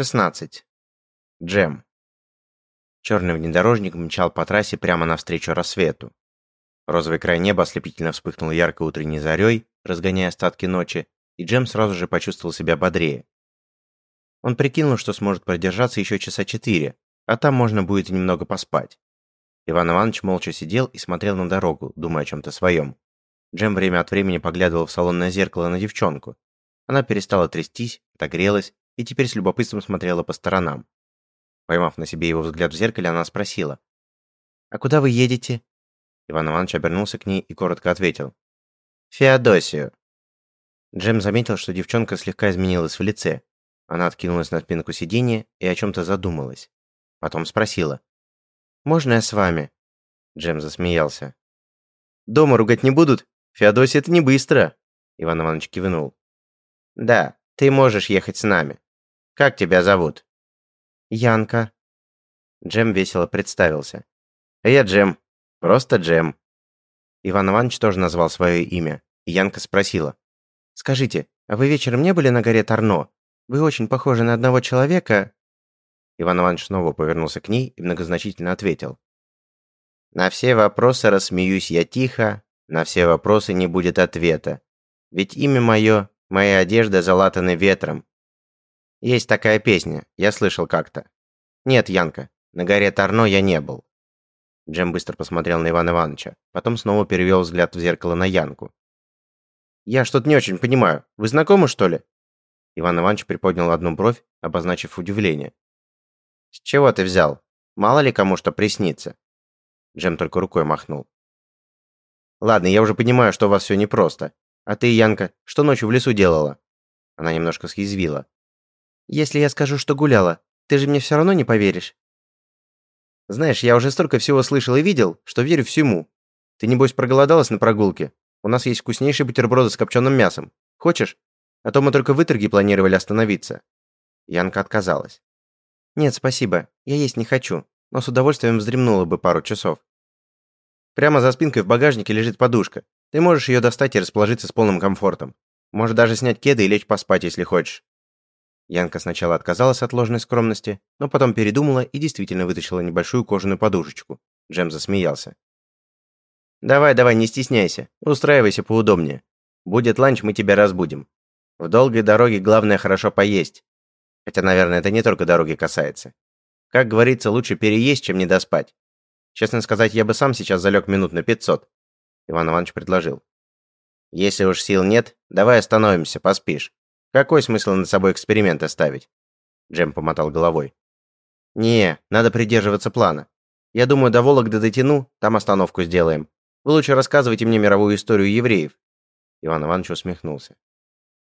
16. Джем. Черный внедорожник мчал по трассе прямо навстречу рассвету. Розовый край неба ослепительно вспыхнул яркой утренней зарей, разгоняя остатки ночи, и Джем сразу же почувствовал себя бодрее. Он прикинул, что сможет продержаться еще часа четыре, а там можно будет немного поспать. Иван Иванович молча сидел и смотрел на дорогу, думая о чем-то своем. Джем время от времени поглядывал в салонное зеркало на девчонку. Она перестала трястись, отогрелась и теперь с любопытством смотрела по сторонам. Поймав на себе его взгляд в зеркале, она спросила. «А куда вы едете?» Иван Иванович обернулся к ней и коротко ответил. «Феодосию». Джем заметил, что девчонка слегка изменилась в лице. Она откинулась на спинку сиденья и о чем-то задумалась. Потом спросила. «Можно я с вами?» Джем засмеялся. «Дома ругать не будут? Феодосия это не быстро!» Иван Иванович кивнул. «Да, ты можешь ехать с нами. Как тебя зовут?» «Янка». Джем весело представился. «Я Джем. Просто Джем». Иван Иванович тоже назвал свое имя, и Янка спросила. «Скажите, а вы вечером не были на горе Тарно? Вы очень похожи на одного человека...» Иван Иванович снова повернулся к ней и многозначительно ответил. «На все вопросы рассмеюсь я тихо, на все вопросы не будет ответа. Ведь имя мое, моя одежда залатаны ветром, есть такая песня, я слышал как-то. Нет, Янка, на горе Тарно я не был. Джем быстро посмотрел на Ивана Ивановича, потом снова перевел взгляд в зеркало на Янку. «Я что-то не очень понимаю. Вы знакомы, что ли?» Иван Иванович приподнял одну бровь, обозначив удивление. «С чего ты взял? Мало ли кому что приснится?» Джем только рукой махнул. «Ладно, я уже понимаю, что у вас все непросто. А ты, Янка, что ночью в лесу делала?» Она немножко съязвила. Если я скажу, что гуляла, ты же мне все равно не поверишь. Знаешь, я уже столько всего слышал и видел, что верю всему. Ты, небось, проголодалась на прогулке? У нас есть вкуснейшие бутерброды с копченым мясом. Хочешь? А то мы только в Иторге планировали остановиться». Янка отказалась. «Нет, спасибо. Я есть не хочу, но с удовольствием вздремнула бы пару часов». «Прямо за спинкой в багажнике лежит подушка. Ты можешь ее достать и расположиться с полным комфортом. Можешь даже снять кеды и лечь поспать, если хочешь. Янка сначала отказалась от ложной скромности, но потом передумала и действительно вытащила небольшую кожаную подушечку. Джем засмеялся. «Давай, давай, не стесняйся. Устраивайся поудобнее. Будет ланч, мы тебя разбудим. В долгой дороге главное хорошо поесть. Хотя, наверное, это не только дороги касается. Как говорится, лучше переесть, чем не доспать. Честно сказать, я бы сам сейчас залег минут на 500. Иван Иванович предложил. Если уж сил нет, давай остановимся, поспишь. Какой смысл над собой эксперименты ставить? Джем помотал головой. Не, надо придерживаться плана. Я думаю, до Вологды дотяну, там остановку сделаем. Вы лучше рассказывайте мне мировую историю евреев. Иван Иванович усмехнулся.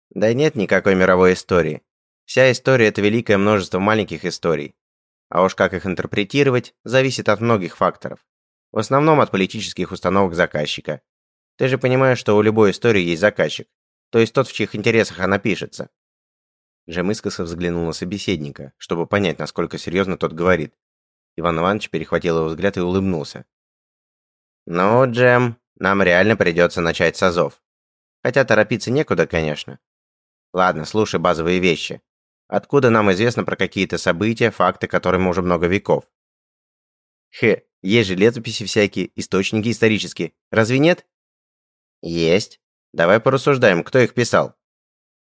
Да нет никакой мировой истории. Вся история это великое множество маленьких историй. А уж как их интерпретировать, зависит от многих факторов. В основном от политических установок заказчика. Ты же понимаешь, что у любой истории есть заказчик то есть тот, в чьих интересах она пишется. Джем искоса взглянул на собеседника, чтобы понять, насколько серьезно тот говорит. Иван Иванович перехватил его взгляд и улыбнулся. «Ну, Джем, нам реально придется начать с азов. Хотя торопиться некуда, конечно. Ладно, слушай базовые вещи. Откуда нам известно про какие-то события, факты, которым уже много веков? Хе, есть же летописи всякие, источники исторические. Разве нет? Есть. Давай порассуждаем, кто их писал.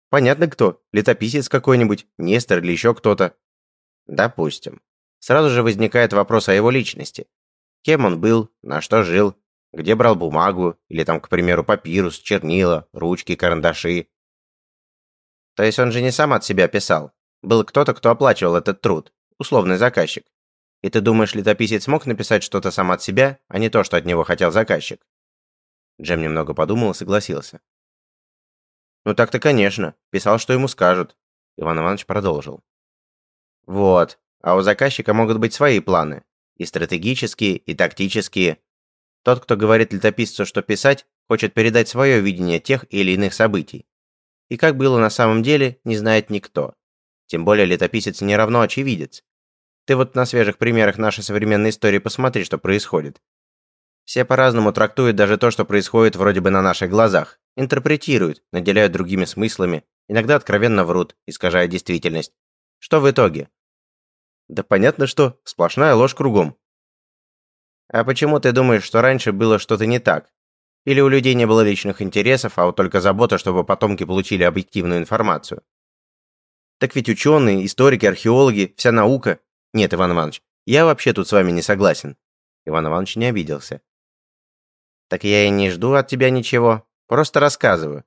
Понятно кто. Летописец какой-нибудь, Нестор или еще кто-то. Допустим. Сразу же возникает вопрос о его личности. Кем он был, на что жил, где брал бумагу, или там, к примеру, папирус, чернила, ручки, карандаши. То есть он же не сам от себя писал. Был кто-то, кто оплачивал этот труд, условный заказчик. И ты думаешь, летописец мог написать что-то сам от себя, а не то, что от него хотел заказчик? Джем немного подумал и согласился. «Ну так-то, конечно. Писал, что ему скажут». Иван Иванович продолжил. «Вот. А у заказчика могут быть свои планы. И стратегические, и тактические. Тот, кто говорит летописцу, что писать, хочет передать свое видение тех или иных событий. И как было на самом деле, не знает никто. Тем более летописец не равно очевидец. Ты вот на свежих примерах нашей современной истории посмотри, что происходит. Все по-разному трактуют даже то, что происходит вроде бы на наших глазах. Интерпретируют, наделяют другими смыслами, иногда откровенно врут, искажая действительность. Что в итоге? Да понятно что, сплошная ложь кругом. А почему ты думаешь, что раньше было что-то не так? Или у людей не было личных интересов, а вот только забота, чтобы потомки получили объективную информацию? Так ведь ученые, историки, археологи, вся наука... Нет, Иван Иванович, я вообще тут с вами не согласен. Иван Иванович не обиделся. Так я и не жду от тебя ничего, просто рассказываю.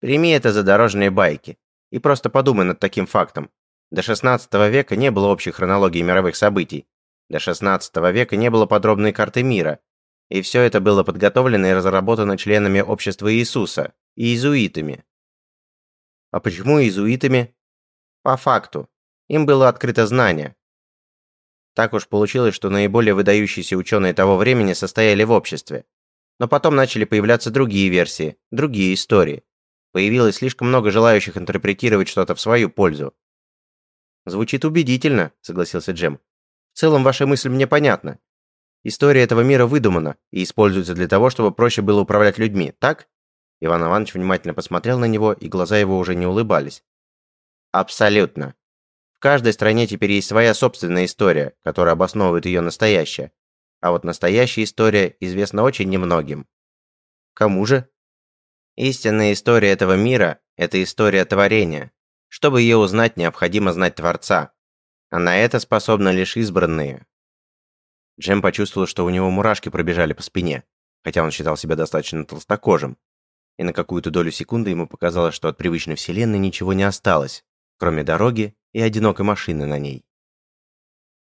Прими это за дорожные байки и просто подумай над таким фактом. До 16 века не было общей хронологии мировых событий. До 16 века не было подробной карты мира. И все это было подготовлено и разработано членами общества Иисуса, и иезуитами. А почему иезуитами? По факту. Им было открыто знание. Так уж получилось, что наиболее выдающиеся ученые того времени состояли в обществе. Но потом начали появляться другие версии, другие истории. Появилось слишком много желающих интерпретировать что-то в свою пользу. «Звучит убедительно», — согласился Джем. «В целом ваша мысль мне понятна. История этого мира выдумана и используется для того, чтобы проще было управлять людьми, так?» Иван Иванович внимательно посмотрел на него, и глаза его уже не улыбались. Абсолютно. В каждой стране теперь есть своя собственная история, которая обосновывает ее настоящее. А вот настоящая история известна очень немногим. Кому же? Истинная история этого мира – это история творения. Чтобы ее узнать, необходимо знать Творца. А на это способны лишь избранные. Джем почувствовал, что у него мурашки пробежали по спине, хотя он считал себя достаточно толстокожим. И на какую-то долю секунды ему показалось, что от привычной вселенной ничего не осталось, кроме дороги и одинокой машины на ней.